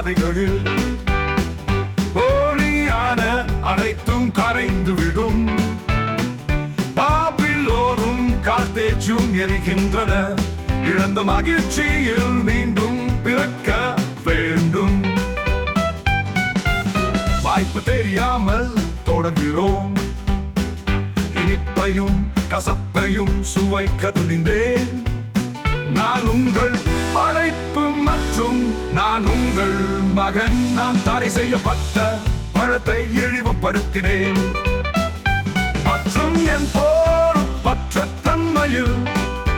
பாதைகளில் போலியான அனைத்தும் கரைந்து விடும் பாப்பில்லோரும் காத்தேச்சும் எரிகின்றன. இழந்த மகிழ்ச்சியில் மீண்டும் பிறக்க வேண்டும். வாய்ப்பு தெரியாமல் தொடர்கிறோம். இனிப்பையும் கசப்பையும் சுவைக்க துணிந்தேன். நான் உங்கள் படைப்பு மற்றும் நான் உங்கள் மகன். நான் தடை செய்யப்பட்ட பழத்தை இழிவுபடுத்தினேன். மற்றும் என் பொறுப்பற்ற தன்மையில்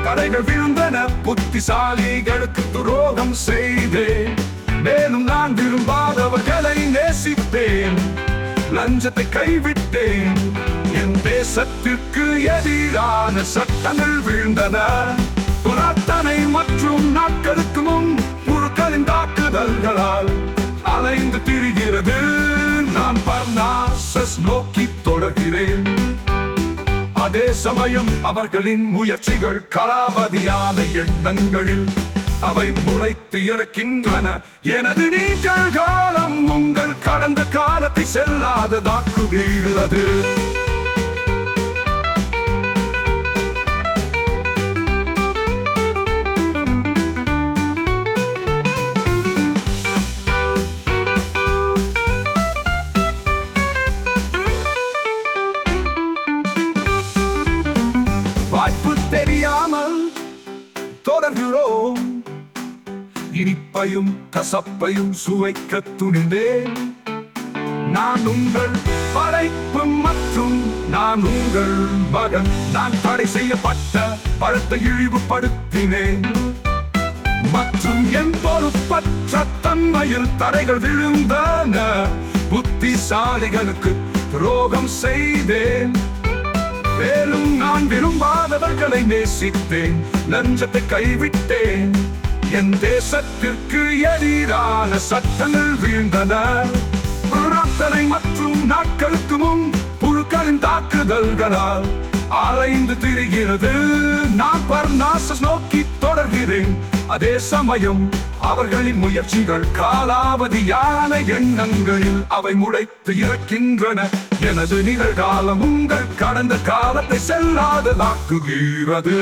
கடைகள் விழுந்தன. புத்திசாலிகளுக்கு துரோகம் செய்தேன். மேலும் நான் விரும்பாதவர்களை நேசித்தேன். லஞ்சத்தை கைவிட்டேன். என் தேசத்திற்கு எதிரான சட்டங்கள் விழுந்தன. புராத்தனை மற்றும் நாட்களுக்கு முன் புழுக்களின் தாக்குதல்களால் அலைந்து திரிகிறது. நான் பர்னாசஸ் நோக்கி தொடர்கிறேன். அதே சமயம் அவர்களின் முயற்சிகள் கலாபதியான எண்ணங்களில் அவை முளைத்து இறக்கின்றன. எனது நீச்சல் காலம் உங்கள் கடந்த காலத்தை செல்லாததாக்குகிறது. தெரியாமல் தொடர்கிறோம். இனிப்பையும் கசப்பையும் சுவைக்க துணிந்தேன். நான் உங்கள் படைப்பு மற்றும் நான் உங்கள் மகன். நான் தடை செய்யப்பட்ட பழத்தை இழிவுபடுத்தினேன். மற்றும் என் பொறுப்பற்ற தன்மையில் தடைகள் விழுந்தன. புத்திசாலிகளுக்கு துரோகம் செய்தேன். மேலும் நான் விரும்பாதவர்களை நேசித்தேன். லஞ்சத்தை கைவிட்டேன். என் தேசத்திற்கு எதிரான சட்டங்கள் வீழ்ந்தன. பிரார்த்தனை மற்றும் நாட்களுக்கு முன் புழுக்களின் தாக்குதல்களால் அலைந்து திரிகிறது. நான் பர்நாசஸ் நோக்கி தொடர்கிறேன். அதே சமயம் அவர்களின் முயற்சிகள் காலாவதியான எண்ணங்களில் அவை முளைத்து இறக்கின்றன. எனது நிகழ்காலம் உங்கள் கடந்த காலத்தை செல்லாததாக்குகிறது